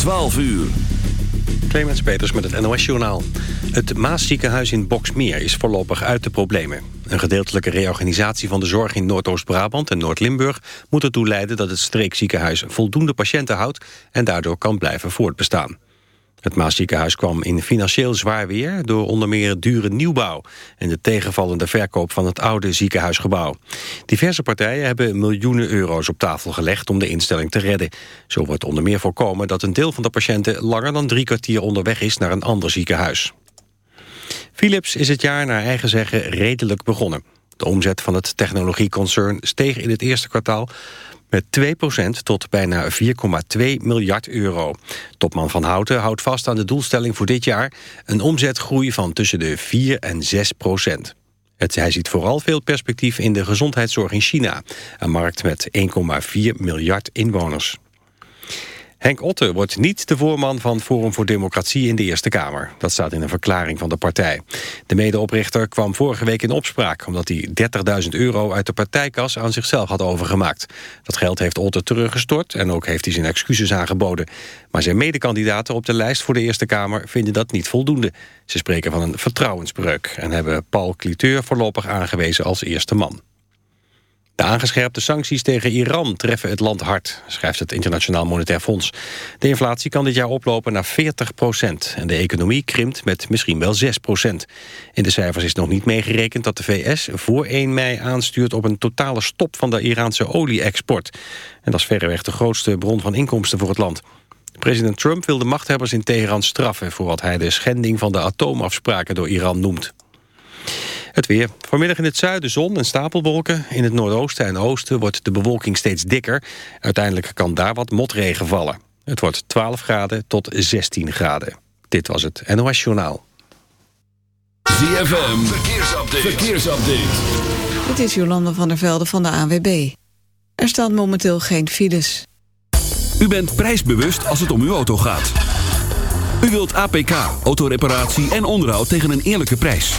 12 uur. Clemens Peters met het NOS-journaal. Het Maasziekenhuis in Boksmeer is voorlopig uit de problemen. Een gedeeltelijke reorganisatie van de zorg in Noordoost-Brabant en Noord-Limburg... moet ertoe leiden dat het streekziekenhuis voldoende patiënten houdt... en daardoor kan blijven voortbestaan. Het Maasziekenhuis kwam in financieel zwaar weer... door onder meer dure nieuwbouw... en de tegenvallende verkoop van het oude ziekenhuisgebouw. Diverse partijen hebben miljoenen euro's op tafel gelegd... om de instelling te redden. Zo wordt onder meer voorkomen dat een deel van de patiënten... langer dan drie kwartier onderweg is naar een ander ziekenhuis. Philips is het jaar naar eigen zeggen redelijk begonnen. De omzet van het technologieconcern steeg in het eerste kwartaal met 2% tot bijna 4,2 miljard euro. Topman Van Houten houdt vast aan de doelstelling voor dit jaar... een omzetgroei van tussen de 4 en 6 procent. Het, hij ziet vooral veel perspectief in de gezondheidszorg in China... een markt met 1,4 miljard inwoners. Henk Otte wordt niet de voorman van Forum voor Democratie in de Eerste Kamer. Dat staat in een verklaring van de partij. De medeoprichter kwam vorige week in opspraak... omdat hij 30.000 euro uit de partijkas aan zichzelf had overgemaakt. Dat geld heeft Otte teruggestort en ook heeft hij zijn excuses aangeboden. Maar zijn medekandidaten op de lijst voor de Eerste Kamer vinden dat niet voldoende. Ze spreken van een vertrouwensbreuk... en hebben Paul Cliteur voorlopig aangewezen als eerste man. De aangescherpte sancties tegen Iran treffen het land hard, schrijft het Internationaal Monetair Fonds. De inflatie kan dit jaar oplopen naar 40 procent en de economie krimpt met misschien wel 6 procent. In de cijfers is nog niet meegerekend dat de VS voor 1 mei aanstuurt op een totale stop van de Iraanse olie-export. En dat is verreweg de grootste bron van inkomsten voor het land. President Trump wil de machthebbers in Teheran straffen voor wat hij de schending van de atoomafspraken door Iran noemt. Het weer. Vanmiddag in het zuiden zon en stapelwolken. In het noordoosten en oosten wordt de bewolking steeds dikker. Uiteindelijk kan daar wat motregen vallen. Het wordt 12 graden tot 16 graden. Dit was het NOS Journaal. ZFM. Verkeersupdate. Verkeersupdate. Dit is Jolande van der Velde van de ANWB. Er staan momenteel geen files. U bent prijsbewust als het om uw auto gaat. U wilt APK, autoreparatie en onderhoud tegen een eerlijke prijs.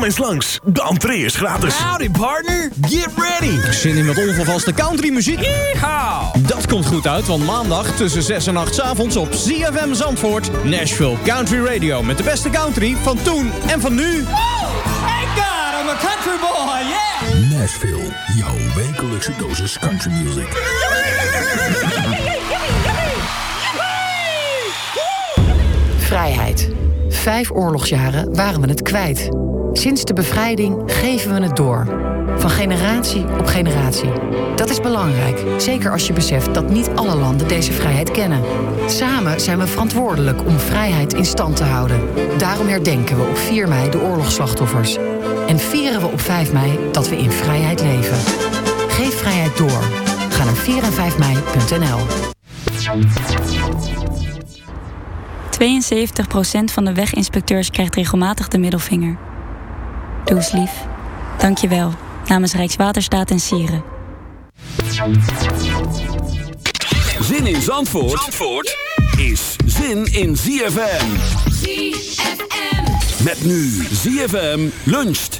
Kom eens langs, de entree is gratis. Howdy partner, get ready. Zin in met onvervaste countrymuziek? Yeehaw. Dat komt goed uit, want maandag tussen 6 en 8 's avonds op ZFM Zandvoort... Nashville Country Radio met de beste country van toen en van nu. Thank God I'm a country boy, yeah. Nashville, jouw wekelijkse dosis country music. Vrijheid. Vijf oorlogsjaren waren we het kwijt. Sinds de bevrijding geven we het door. Van generatie op generatie. Dat is belangrijk, zeker als je beseft dat niet alle landen deze vrijheid kennen. Samen zijn we verantwoordelijk om vrijheid in stand te houden. Daarom herdenken we op 4 mei de oorlogsslachtoffers. En vieren we op 5 mei dat we in vrijheid leven. Geef vrijheid door. Ga naar 4 en 5 mei.nl. van de weginspecteurs krijgt regelmatig de middelvinger. Doe eens lief. Dank je wel. Namens Rijkswaterstaat en Sieren. Zin in Zandvoort, Zandvoort is zin in ZFM. ZFM. Met nu ZFM luncht.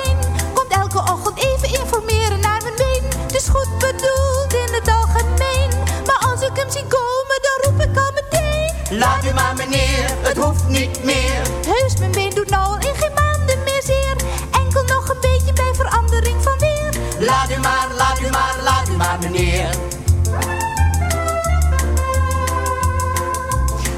Laat u maar meneer, het hoeft niet meer. Heus, mijn been doet nou al in geen maanden meer zeer. Enkel nog een beetje bij verandering van weer. Laat u maar, laat u maar, laat u maar meneer.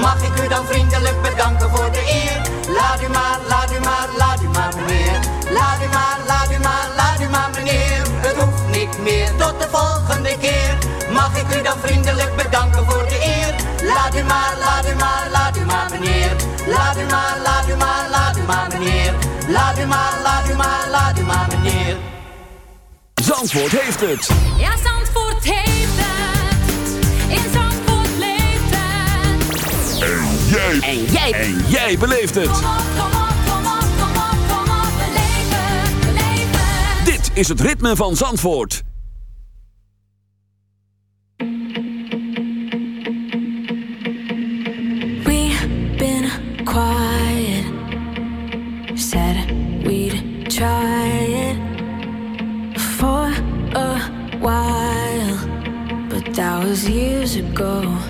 Mag ik u dan vriendelijk bedanken voor de eer? Laat u maar, laat u maar, laat u maar meneer. Laat u maar, laat u maar, laat u maar meneer. Het hoeft niet meer, tot de volgende keer. Mag ik u dan vriendelijk bedanken voor de eer? Laat u maar, laat u maar, laat u maar meneer. Laat u maar, laat u maar, laat u maar meneer. Laat u maar, laat u maar, laat u maar meneer. Zandvoort heeft het. Ja, Zandvoort jij. En jij. En jij beleeft het. Kom op, kom op, kom op, kom op, kom op. Beleef het, beleef het. Dit is het ritme van Zandvoort. We've been quiet. Said we'd try it for a while, but that was years ago.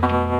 It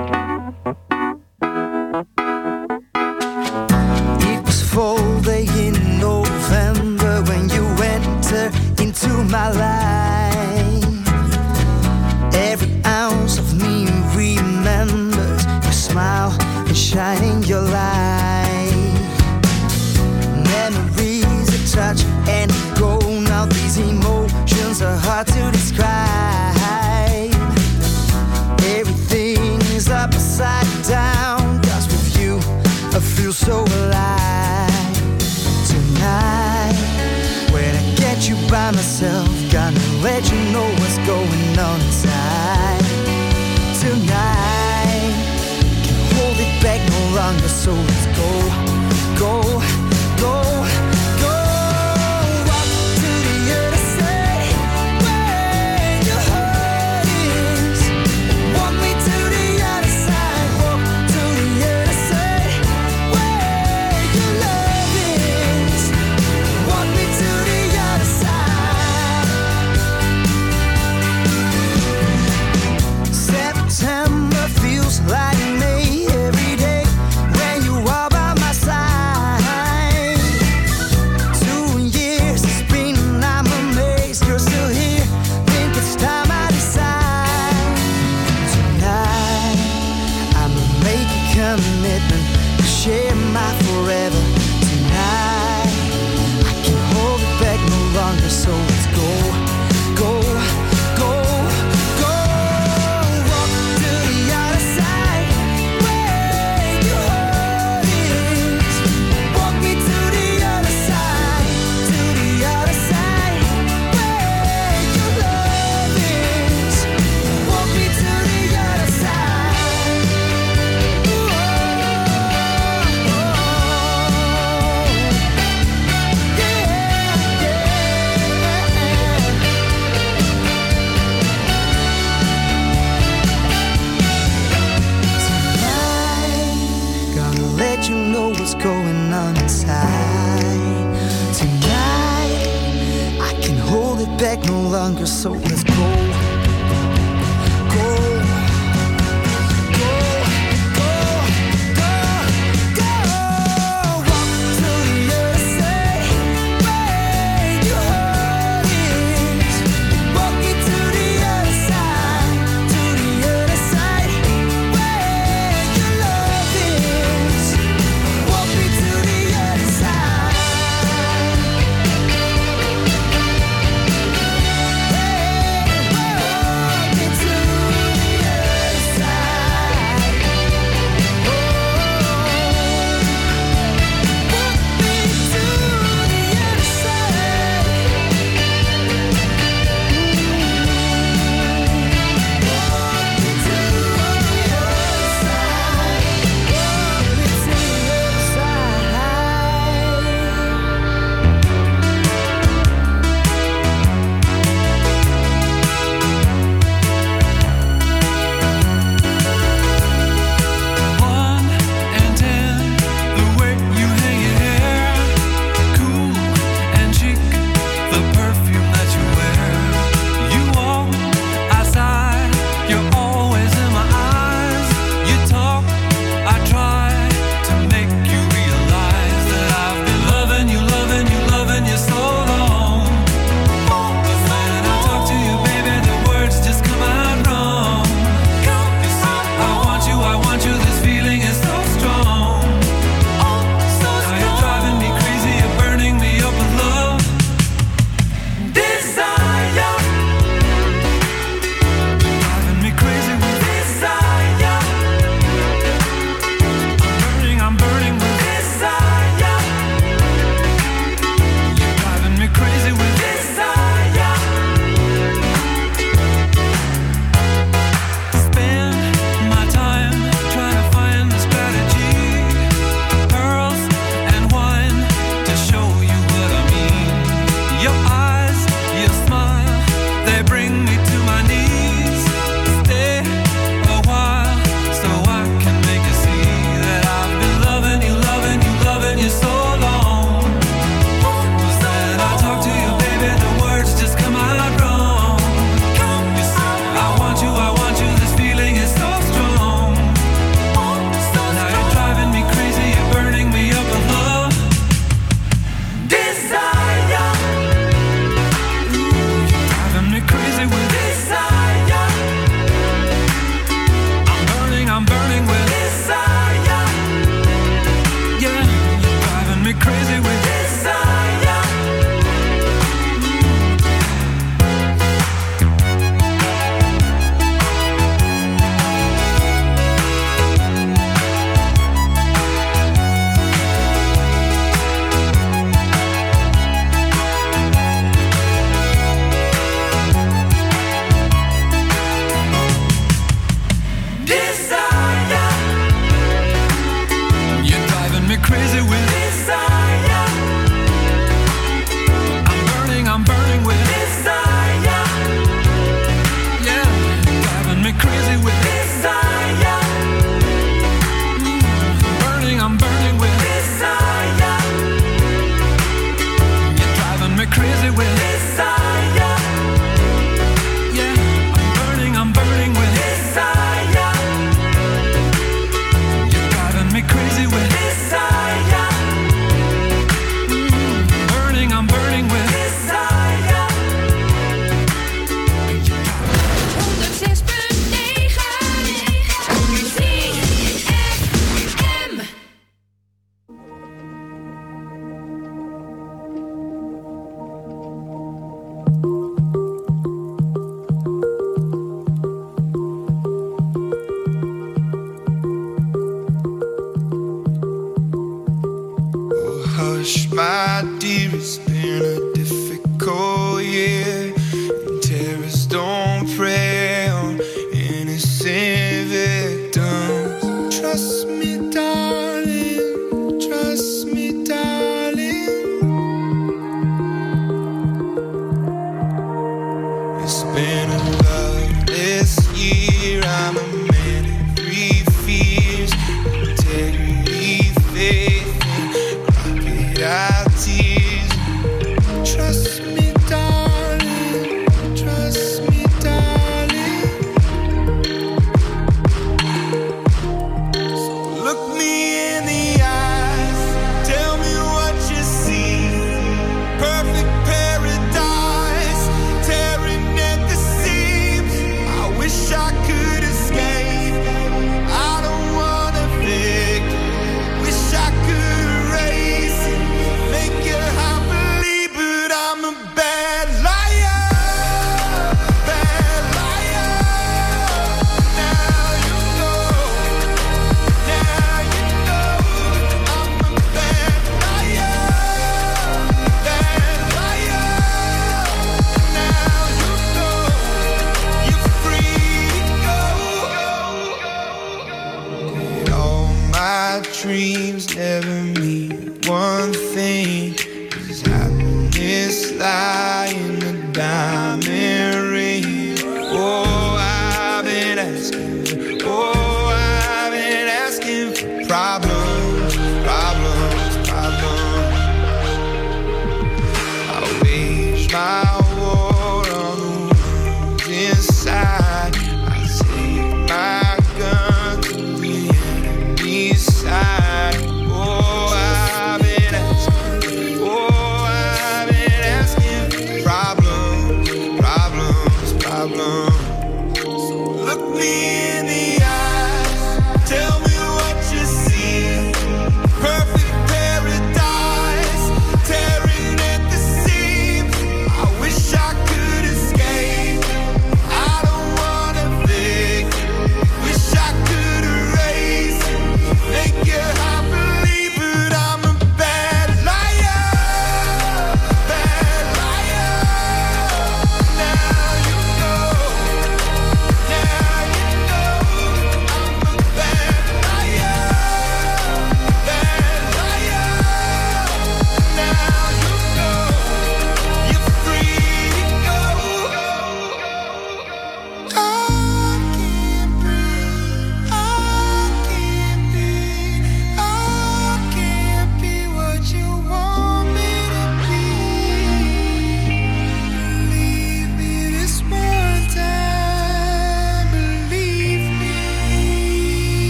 you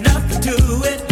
nothing to it.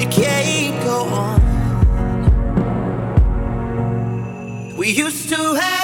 it can't go on. We used to have.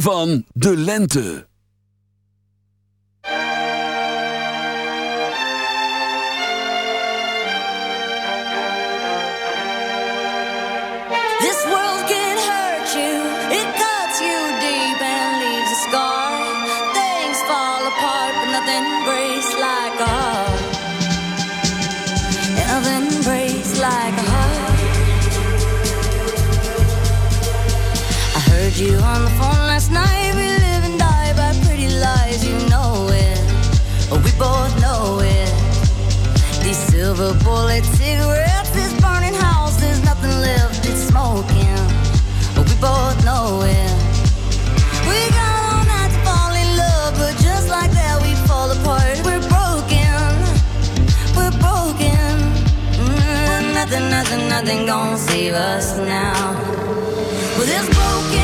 van de lente. nothing, nothing, nothing gonna save us now. Well, this broken.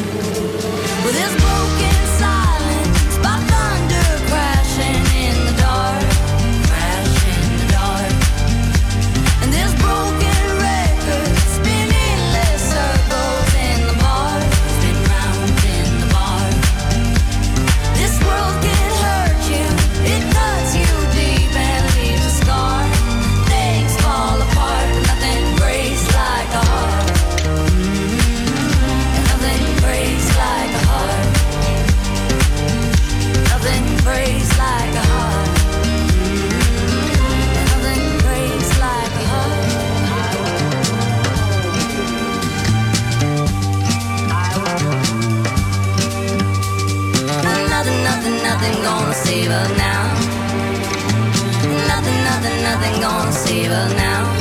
nothing gonna save her now.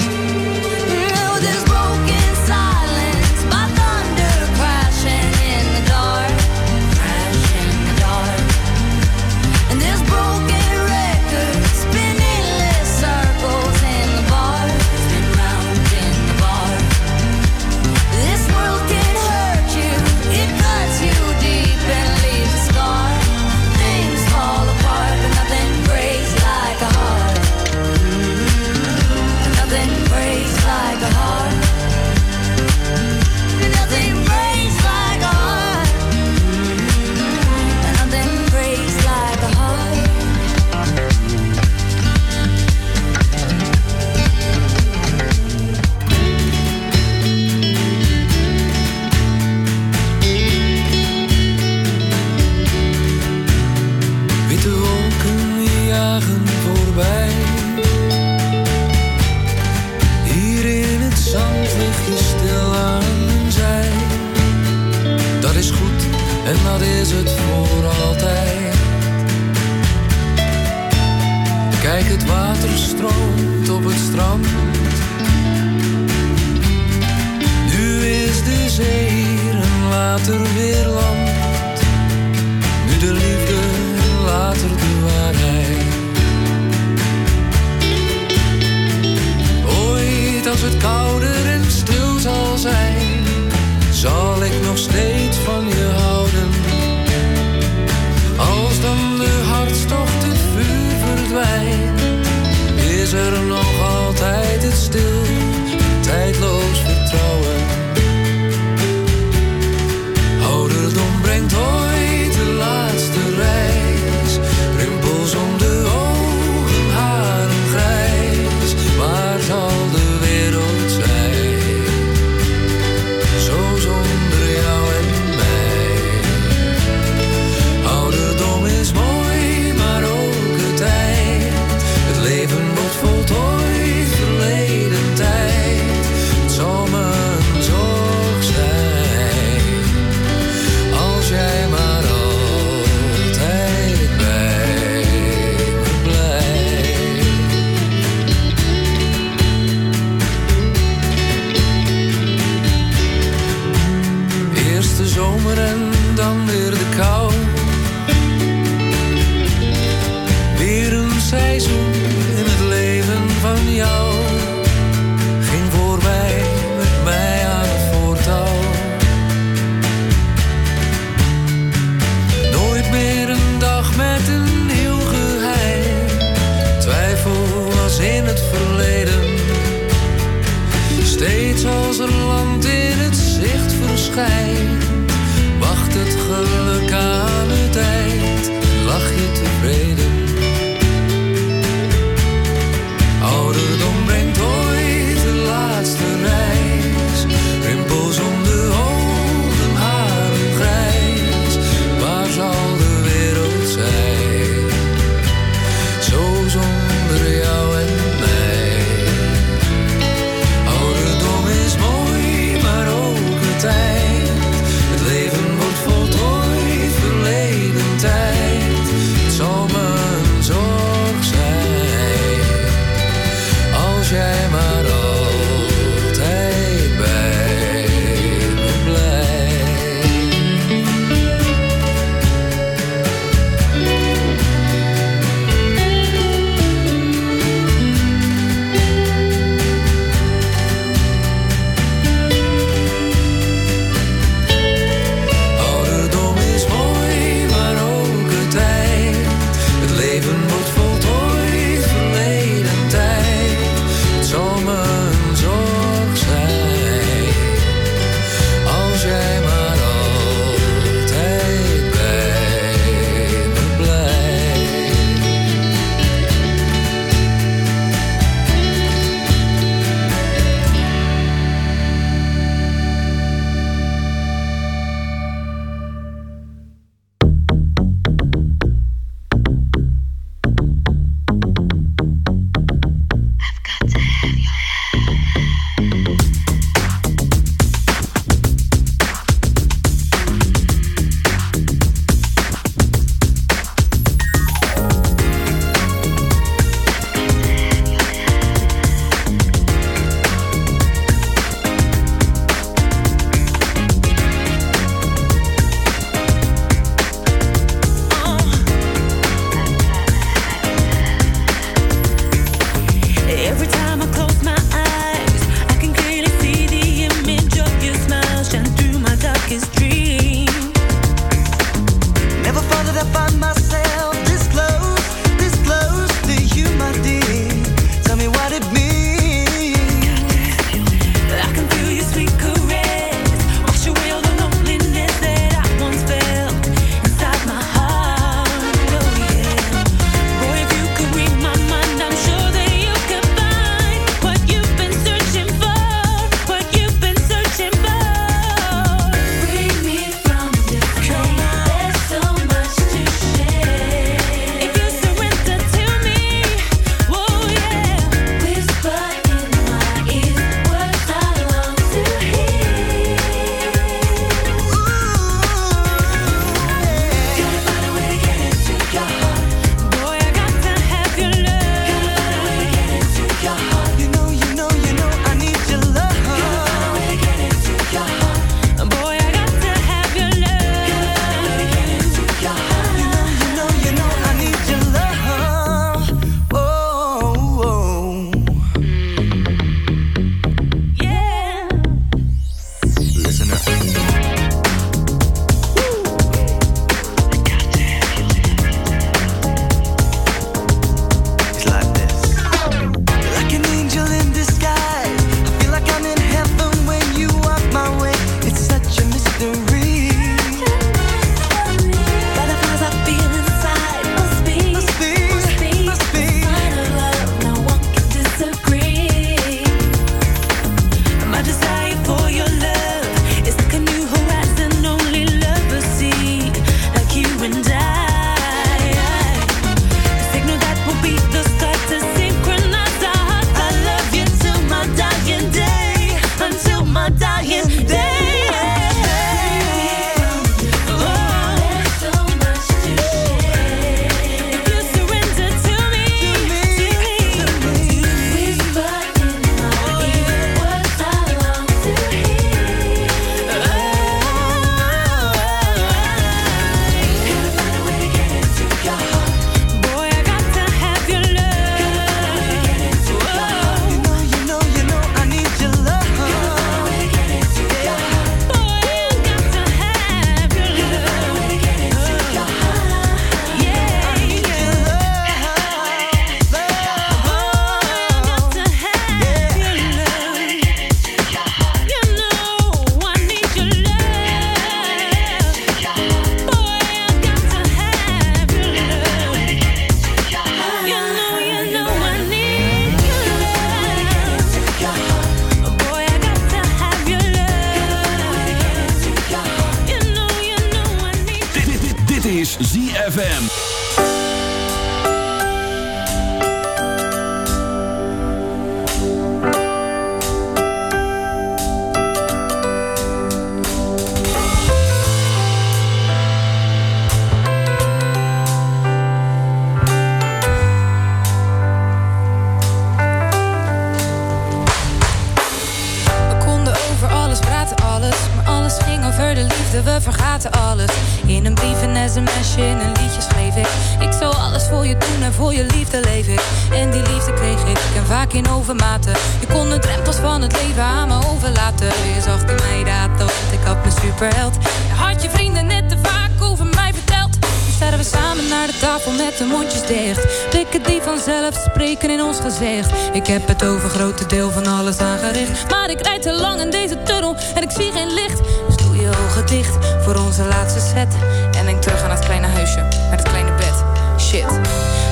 Ogen dicht voor onze laatste set. En denk terug aan het kleine huisje met het kleine bed. Shit,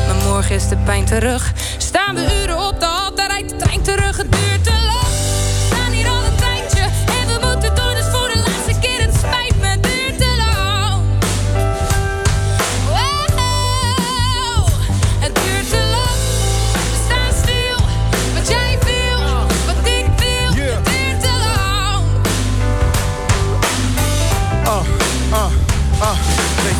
maar morgen is de pijn terug. Staan we uren op de hal, daar rijdt de trein terug. Het duurt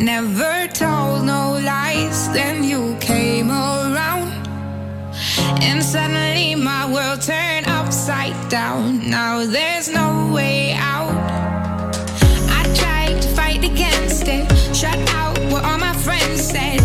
Never told no lies. Then you came around, and suddenly my world turned upside down. Now there's no way out. I tried to fight against it, shut out what all my friends said.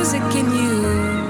music in you.